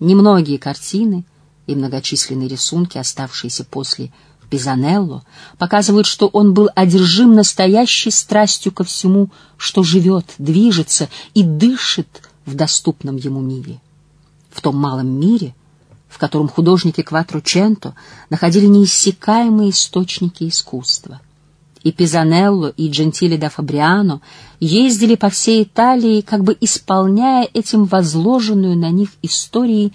Немногие картины и многочисленные рисунки, оставшиеся после Пизанелло, показывают, что он был одержим настоящей страстью ко всему, что живет, движется и дышит в доступном ему мире. В том малом мире, в котором художники Кватроченто находили неиссякаемые источники искусства. И Пизанелло, и Джентиле да Фабриано ездили по всей Италии, как бы исполняя этим возложенную на них историей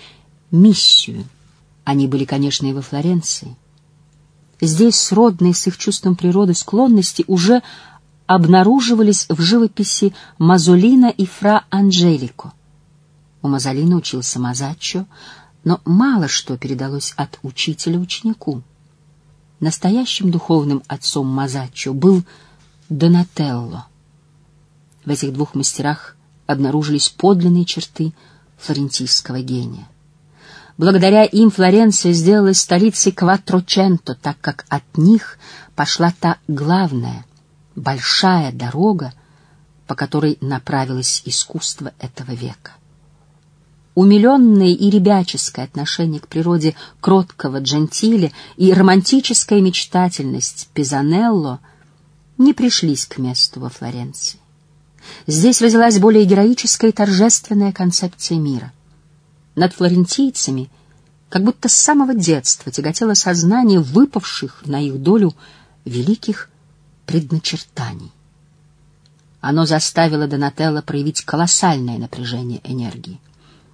миссию. Они были, конечно, и во Флоренции. Здесь сродные с их чувством природы склонности уже обнаруживались в живописи Мазолина и Фра Анджелико. У Мазолина учился Мазаччо, но мало что передалось от учителя ученику. Настоящим духовным отцом Мазаччо был Донателло. В этих двух мастерах обнаружились подлинные черты флорентийского гения. Благодаря им Флоренция сделалась столицей Кватроченто, так как от них пошла та главная, большая дорога, по которой направилось искусство этого века. Умиленное и ребяческое отношение к природе кроткого Джентиле и романтическая мечтательность Пизанелло не пришлись к месту во Флоренции. Здесь родилась более героическая и торжественная концепция мира — над флорентийцами, как будто с самого детства тяготело сознание выпавших на их долю великих предначертаний. Оно заставило Донателло проявить колоссальное напряжение энергии.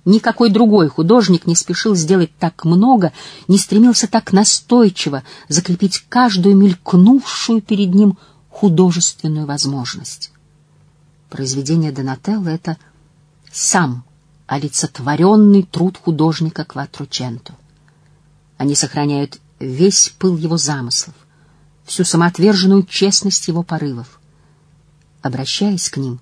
Никакой другой художник не спешил сделать так много, не стремился так настойчиво закрепить каждую мелькнувшую перед ним художественную возможность. Произведение Донателло — это сам олицетворенный труд художника Кватрученто. Они сохраняют весь пыл его замыслов, всю самоотверженную честность его порывов. Обращаясь к ним,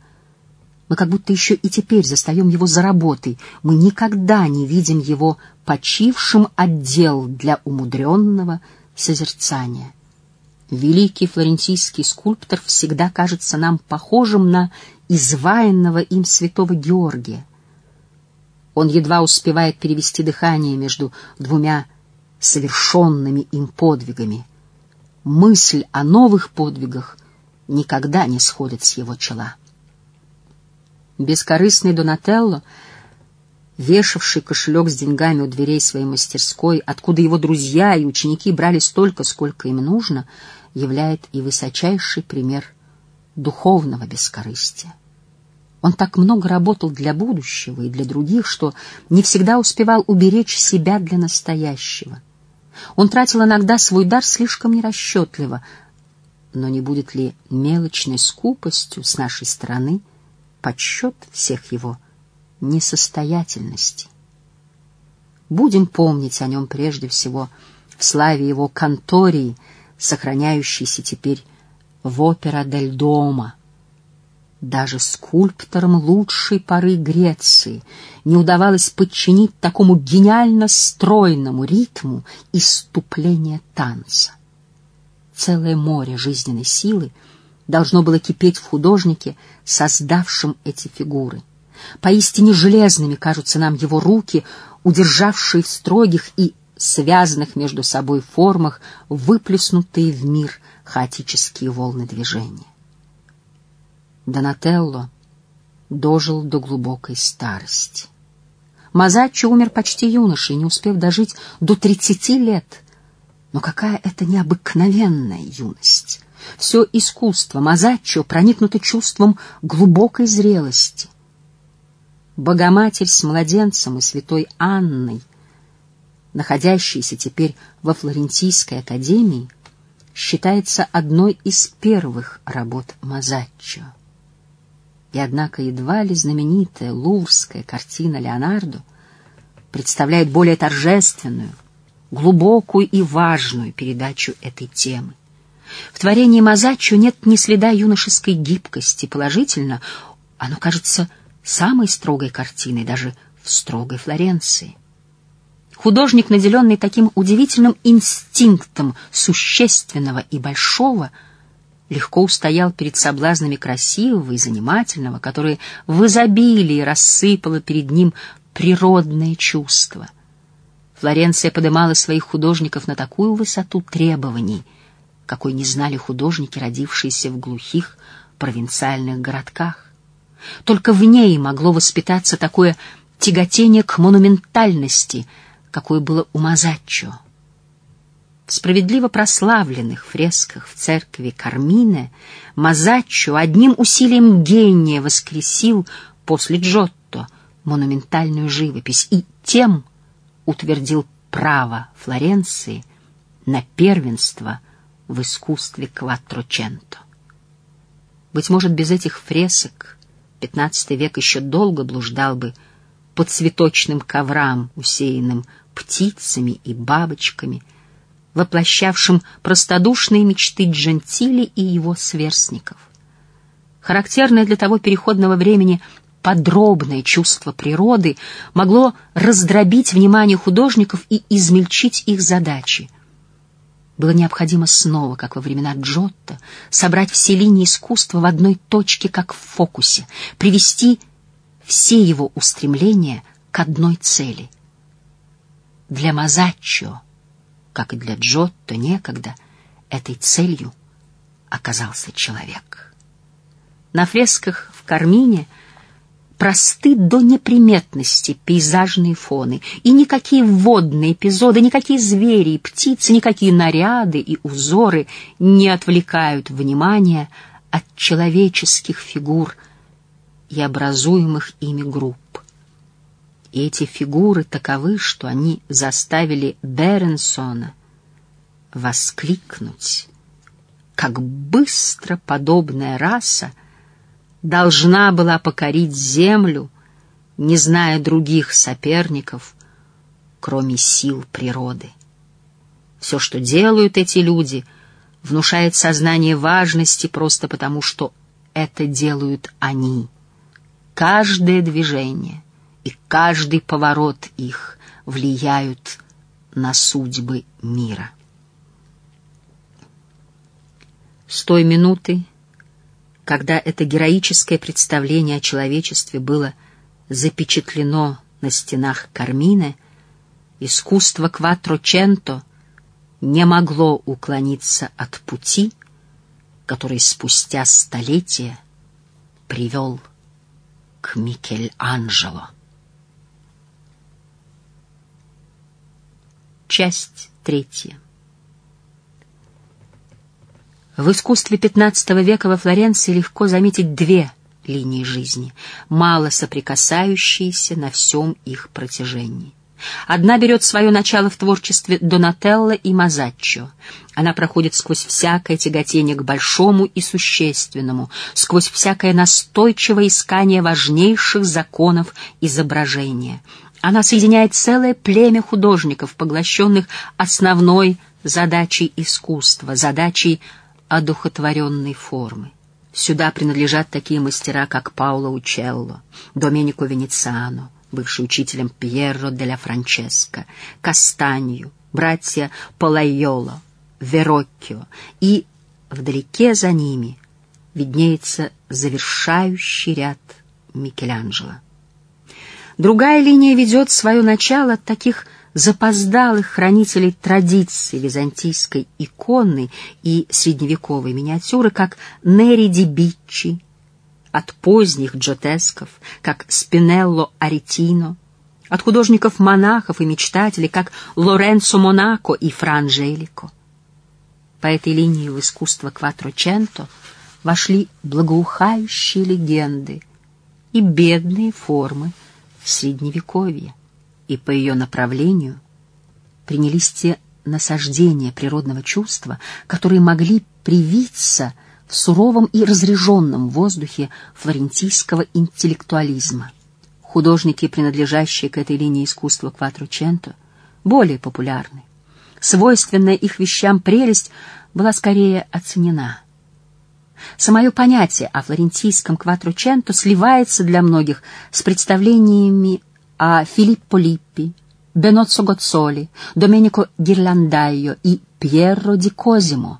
мы как будто еще и теперь застаем его за работой, мы никогда не видим его почившим отдел для умудренного созерцания. Великий флорентийский скульптор всегда кажется нам похожим на изваянного им святого Георгия. Он едва успевает перевести дыхание между двумя совершенными им подвигами. Мысль о новых подвигах никогда не сходит с его чела. Бескорыстный Донателло, вешавший кошелек с деньгами у дверей своей мастерской, откуда его друзья и ученики брали столько, сколько им нужно, являет и высочайший пример духовного бескорыстия. Он так много работал для будущего и для других, что не всегда успевал уберечь себя для настоящего. Он тратил иногда свой дар слишком нерасчетливо, но не будет ли мелочной скупостью с нашей стороны подсчет всех его несостоятельностей? Будем помнить о нем прежде всего в славе его контории, сохраняющейся теперь в опера дель дома — даже скульпторам лучшей поры Греции не удавалось подчинить такому гениально стройному ритму иступления танца. Целое море жизненной силы должно было кипеть в художнике, создавшем эти фигуры. Поистине железными кажутся нам его руки, удержавшие в строгих и связанных между собой формах выплеснутые в мир хаотические волны движения. Донателло дожил до глубокой старости. Мазаччо умер почти юношей, не успев дожить до тридцати лет. Но какая это необыкновенная юность! Все искусство Мазаччо проникнуто чувством глубокой зрелости. Богоматерь с младенцем и святой Анной, находящаяся теперь во Флорентийской академии, считается одной из первых работ Мазаччо. И однако едва ли знаменитая луврская картина Леонардо представляет более торжественную, глубокую и важную передачу этой темы. В творении Мазаччо нет ни следа юношеской гибкости, положительно, оно кажется самой строгой картиной даже в строгой Флоренции. Художник, наделенный таким удивительным инстинктом существенного и большого — легко устоял перед соблазнами красивого и занимательного, которое в изобилии рассыпало перед ним природное чувство. Флоренция подымала своих художников на такую высоту требований, какой не знали художники, родившиеся в глухих провинциальных городках. Только в ней могло воспитаться такое тяготение к монументальности, какое было у Мазаччо. В справедливо прославленных фресках в церкви Кармине Мазаччо одним усилием гения воскресил после Джотто монументальную живопись и тем утвердил право Флоренции на первенство в искусстве кватроченто. Быть может, без этих фресок XV век еще долго блуждал бы по цветочным коврам, усеянным птицами и бабочками, воплощавшим простодушные мечты Джентили и его сверстников. Характерное для того переходного времени подробное чувство природы могло раздробить внимание художников и измельчить их задачи. Было необходимо снова, как во времена Джотто, собрать все линии искусства в одной точке, как в фокусе, привести все его устремления к одной цели. Для Мазаччо, как и для Джотто некогда, этой целью оказался человек. На фресках в Кармине — просты до неприметности пейзажные фоны, и никакие водные эпизоды, никакие звери и птицы, никакие наряды и узоры не отвлекают внимания от человеческих фигур и образуемых ими групп. И эти фигуры таковы, что они заставили Беренсона воскликнуть, как быстро подобная раса должна была покорить землю, не зная других соперников, кроме сил природы. Все, что делают эти люди, внушает сознание важности просто потому, что это делают они. Каждое движение и каждый поворот их влияют на судьбы мира. С той минуты, когда это героическое представление о человечестве было запечатлено на стенах Кармины, искусство Кватроченто не могло уклониться от пути, который спустя столетия привел к Микеланджело. Часть третья. В искусстве XV века во Флоренции легко заметить две линии жизни, мало соприкасающиеся на всем их протяжении. Одна берет свое начало в творчестве Донателло и Мазаччо. Она проходит сквозь всякое тяготение к большому и существенному, сквозь всякое настойчивое искание важнейших законов изображения. Она соединяет целое племя художников, поглощенных основной задачей искусства, задачей одухотворенной формы. Сюда принадлежат такие мастера, как Пауло Учелло, Доменико Венециано, бывший учителем Пьерро де ла Франческо, Кастанью, братья Палайоло, Вероккио, и вдалеке за ними виднеется завершающий ряд Микеланджело. Другая линия ведет свое начало от таких запоздалых хранителей традиций византийской иконы и средневековой миниатюры, как Нери ди Биччи, от поздних джотесков, как Спинелло Аретино, от художников-монахов и мечтателей, как Лоренцо Монако и Франжелико. По этой линии в искусство Кватроченто вошли благоухающие легенды и бедные формы Средневековья и по ее направлению принялись те насаждения природного чувства, которые могли привиться в суровом и разреженном воздухе флорентийского интеллектуализма. Художники, принадлежащие к этой линии искусства Кватроченто, более популярны. Свойственная их вещам прелесть была скорее оценена. Самое понятие о флорентийском Кватроченто сливается для многих с представлениями a Filippo Lippi, Benozzo Gozzoli, Domenico Ghirlandaio и Пьерро ди Козимо.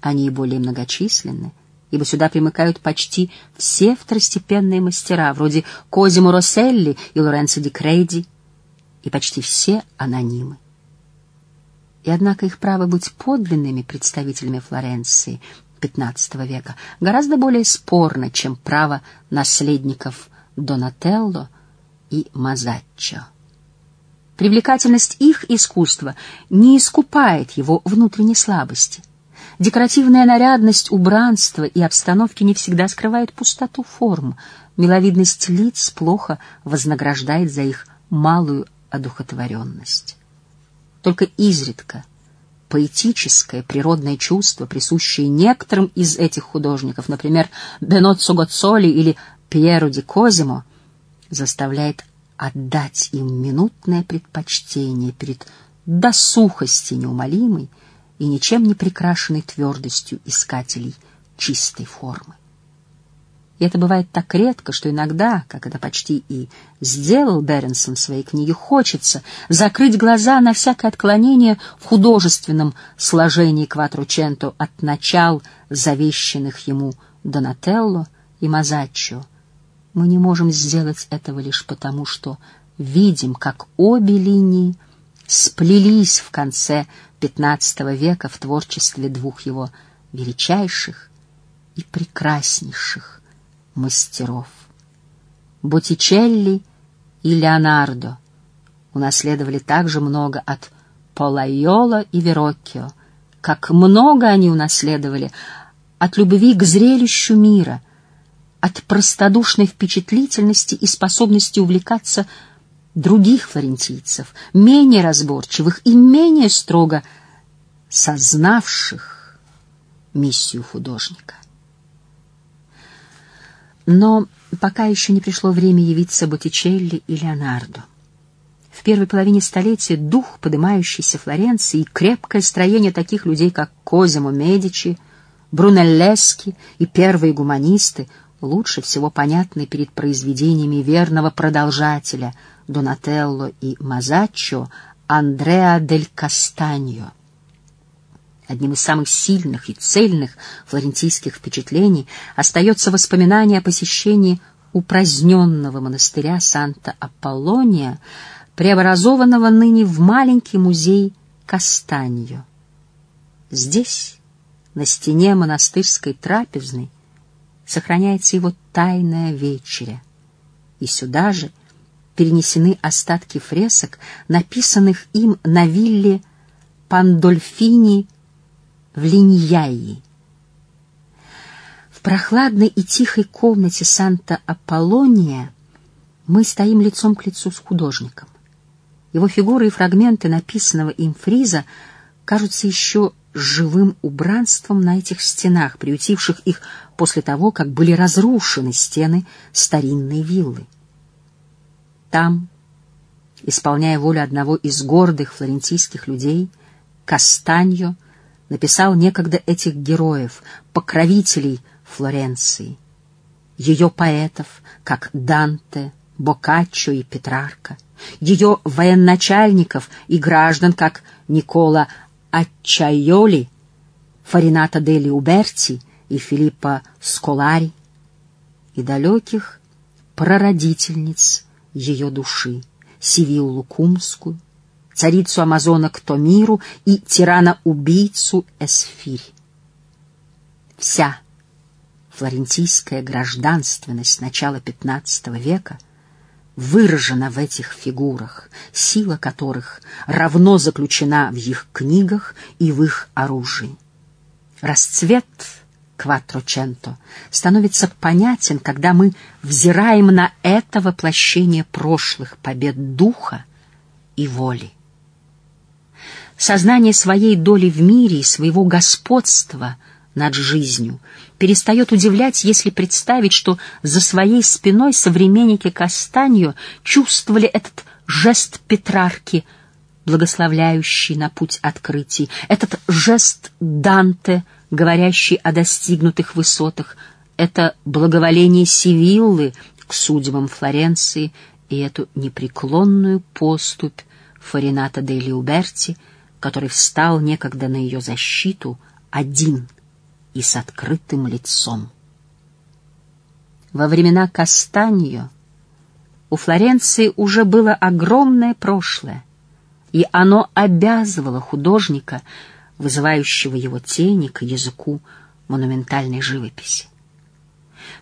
Они более многочисленны ибо сюда примыкают почти все второстепенные мастера, вроде Козимо Росселли и Лоренцо ди Крейди, и почти все анонимы. И однако их право быть подлинными представителями Флоренции XV века гораздо более спорно, чем право наследников Донателло и Мазаччо. Привлекательность их искусства не искупает его внутренней слабости. Декоративная нарядность убранства и обстановки не всегда скрывает пустоту форм. Миловидность лиц плохо вознаграждает за их малую одухотворенность. Только изредка поэтическое природное чувство, присущее некоторым из этих художников, например, Беноццо Гоццоли или Пьеро ди Козимо, заставляет отдать им минутное предпочтение перед досухости неумолимой и ничем не прикрашенной твердостью искателей чистой формы. И это бывает так редко, что иногда, как это почти и сделал Беренсон в своей книге, хочется закрыть глаза на всякое отклонение в художественном сложении Кватрученто от начал завещанных ему Донателло и Мазаччо, мы не можем сделать этого лишь потому, что видим, как обе линии сплелись в конце XV века в творчестве двух его величайших и прекраснейших мастеров. Боттичелли и Леонардо унаследовали также много от Полайола и Вероккио, как много они унаследовали от любви к зрелищу мира — от простодушной впечатлительности и способности увлекаться других флорентийцев, менее разборчивых и менее строго сознавших миссию художника. Но пока еще не пришло время явиться Боттичелли и Леонардо. В первой половине столетия дух поднимающейся Флоренции и крепкое строение таких людей, как Козимо Медичи, Брунеллески и первые гуманисты — лучше всего понятны перед произведениями верного продолжателя Донателло и Мазаччо Андреа дель Кастаньо. Одним из самых сильных и цельных флорентийских впечатлений остается воспоминание о посещении упраздненного монастыря Санта-Аполлония, преобразованного ныне в маленький музей Кастаньо. Здесь, на стене монастырской трапезной, сохраняется его тайная вечеря. И сюда же перенесены остатки фресок, написанных им на вилле Пандольфини в Линьяи. В прохладной и тихой комнате Санта-Аполлония мы стоим лицом к лицу с художником. Его фигуры и фрагменты написанного им фриза кажутся еще живым убранством на этих стенах, приютивших их после того, как были разрушены стены старинной виллы. Там, исполняя волю одного из гордых флорентийских людей, Кастаньо написал некогда этих героев, покровителей Флоренции, ее поэтов, как Данте, Боккаччо и Петрарка, ее военачальников и граждан, как Никола Acciaioli, Фарината Дели Уберти и Филиппа Сколари, и далеких прародительниц ее души, Сивиллу Кумскую, царицу амазонок Томиру и тирана-убийцу Эсфирь. Вся флорентийская гражданственность начала XV века выражена в этих фигурах, сила которых равно заключена в их книгах и в их оружии. Расцвет Кватроченто становится понятен, когда мы взираем на это воплощение прошлых побед духа и воли. Сознание своей доли в мире и своего господства над жизнью. Перестает удивлять, если представить, что за своей спиной современники Кастанью чувствовали этот жест Петрарки, благословляющий на путь открытий, этот жест Данте — говорящий о достигнутых высотах, это благоволение Сивиллы к судьбам Флоренции и эту непреклонную поступь Фарината де Лиуберти, который встал некогда на ее защиту один и с открытым лицом. Во времена Кастаньо у Флоренции уже было огромное прошлое, и оно обязывало художника, вызывающего его тени к языку монументальной живописи.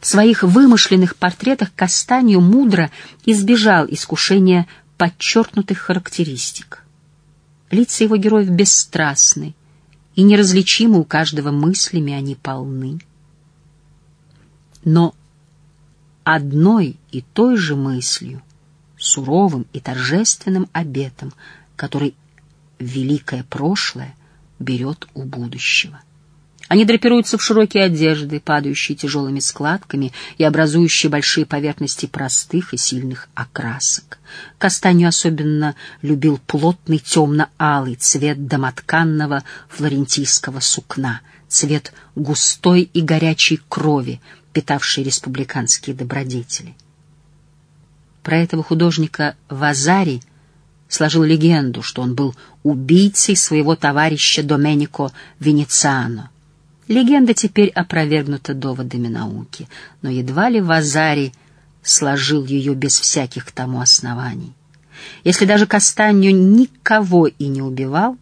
В своих вымышленных портретах Кастанью мудро избежал искушения подчеркнутых характеристик. Лица его героев бесстрастны, и неразличимы у каждого мыслями они полны. Но одной и той же мыслью, суровым и торжественным обетом, который великое прошлое берет у будущего. Они драпируются в широкие одежды, падающие тяжелыми складками и образующие большие поверхности простых и сильных окрасок. Кастанью особенно любил плотный темно-алый цвет домотканного флорентийского сукна, цвет густой и горячей крови, питавшей республиканские добродетели. Про этого художника Вазари сложил легенду, что он был убийцей своего товарища Доменико Венециано — Легенда теперь опровергнута доводами науки, но едва ли Вазари сложил ее без всяких тому оснований. Если даже Кастанью никого и не убивал,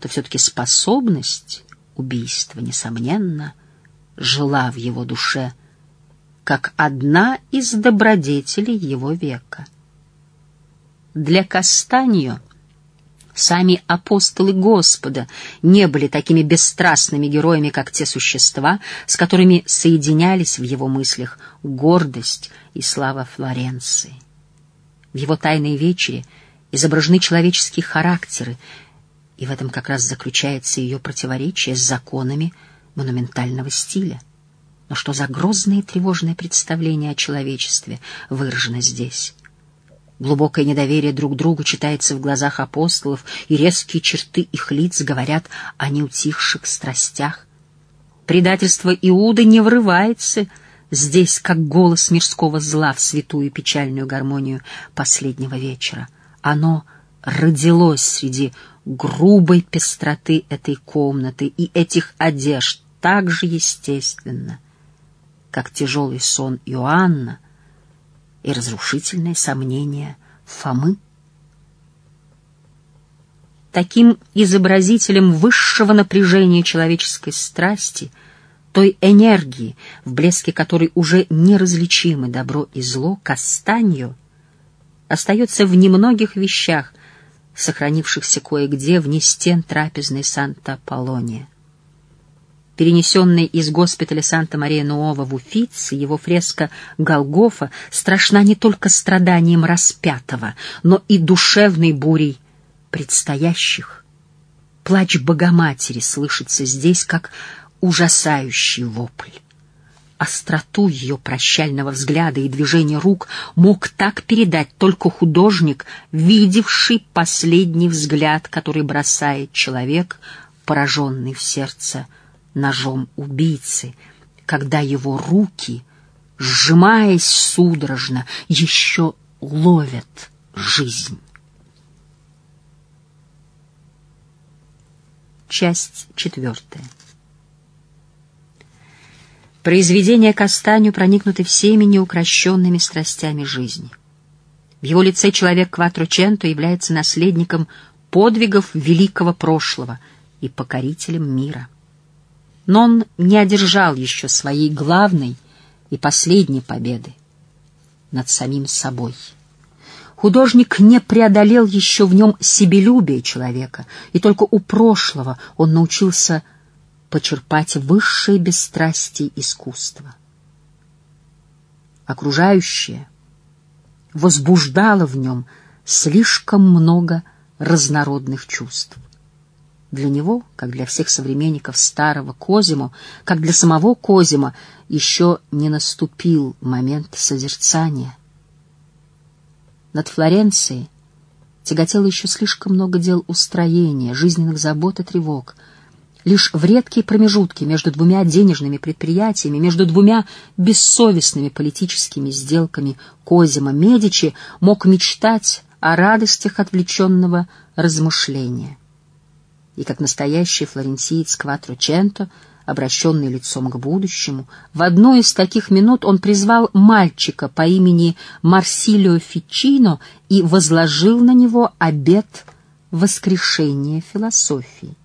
то все-таки способность убийства, несомненно, жила в его душе, как одна из добродетелей его века. Для Кастанью Сами апостолы Господа не были такими бесстрастными героями, как те существа, с которыми соединялись в его мыслях гордость и слава Флоренции. В его тайной вечере изображены человеческие характеры, и в этом как раз заключается ее противоречие с законами монументального стиля. Но что за грозное и тревожное представление о человечестве выражено здесь? Глубокое недоверие друг к другу читается в глазах апостолов, и резкие черты их лиц говорят о неутихших страстях. Предательство Иуды не врывается здесь, как голос мирского зла в святую печальную гармонию последнего вечера. Оно родилось среди грубой пестроты этой комнаты и этих одежд так же естественно, как тяжелый сон Иоанна — и разрушительное сомнение Фомы. Таким изобразителем высшего напряжения человеческой страсти, той энергии, в блеске которой уже неразличимы добро и зло, Кастаньо остается в немногих вещах, сохранившихся кое-где вне стен трапезной Санта-Полония перенесенный из госпиталя Санта-Мария-Нуова в Уфице, его фреска «Голгофа» страшна не только страданием распятого, но и душевной бурей предстоящих. Плач Богоматери слышится здесь, как ужасающий вопль. Остроту ее прощального взгляда и движения рук мог так передать только художник, видевший последний взгляд, который бросает человек, пораженный в сердце ножом убийцы, когда его руки, сжимаясь судорожно, еще ловят жизнь. Часть четвертая. Произведения Кастаню проникнуты всеми неукрощенными страстями жизни. В его лице человек Кватроченто является наследником подвигов великого прошлого и покорителем мира но он не одержал еще своей главной и последней победы над самим собой. Художник не преодолел еще в нем себелюбие человека, и только у прошлого он научился почерпать высшее бесстрастие искусства. Окружающее возбуждало в нем слишком много разнородных чувств. Для него, как для всех современников старого Козимо, как для самого Козимо, еще не наступил момент созерцания. Над Флоренцией тяготело еще слишком много дел устроения, жизненных забот и тревог. Лишь в редкие промежутки между двумя денежными предприятиями, между двумя бессовестными политическими сделками Козимо Медичи мог мечтать о радостях отвлеченного размышления и как настоящий флорентиец Кватроченто обращенный лицом к будущему. В одну из таких минут он призвал мальчика по имени Марсилио Фичино и возложил на него обет воскрешения философии.